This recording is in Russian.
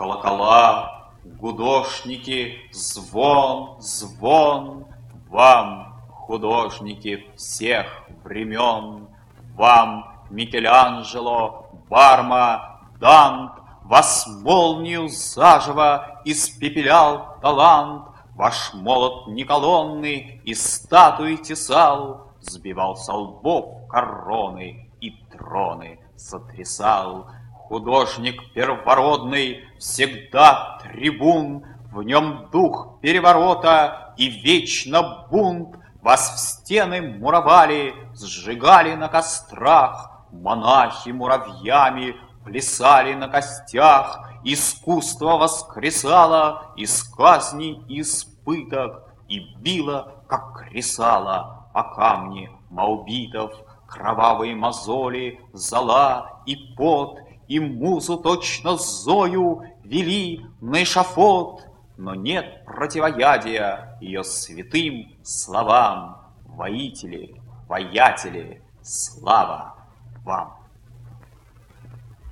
колокола, гудошники, звон, звон, вам, художники всех времен, вам, Микеланджело, Барма, Дант, вас молнию заживо испепелял талант, Ваш молот не колонны и статуи тесал, Сбивал со лбов короны и троны сотрясал. Художник первородный, всегда трибун, В нем дух переворота и вечно бунт. Вас в стены муровали, сжигали на кострах, Монахи муравьями плясали на костях, Искусство воскресало из казни из пыток И било, как кресало, по камне маубитов, Кровавые мозоли, зола и пот, И музу точно Зою вели на эшафот, Но нет противоядия ее святым словам. Воители, воятели, слава вам!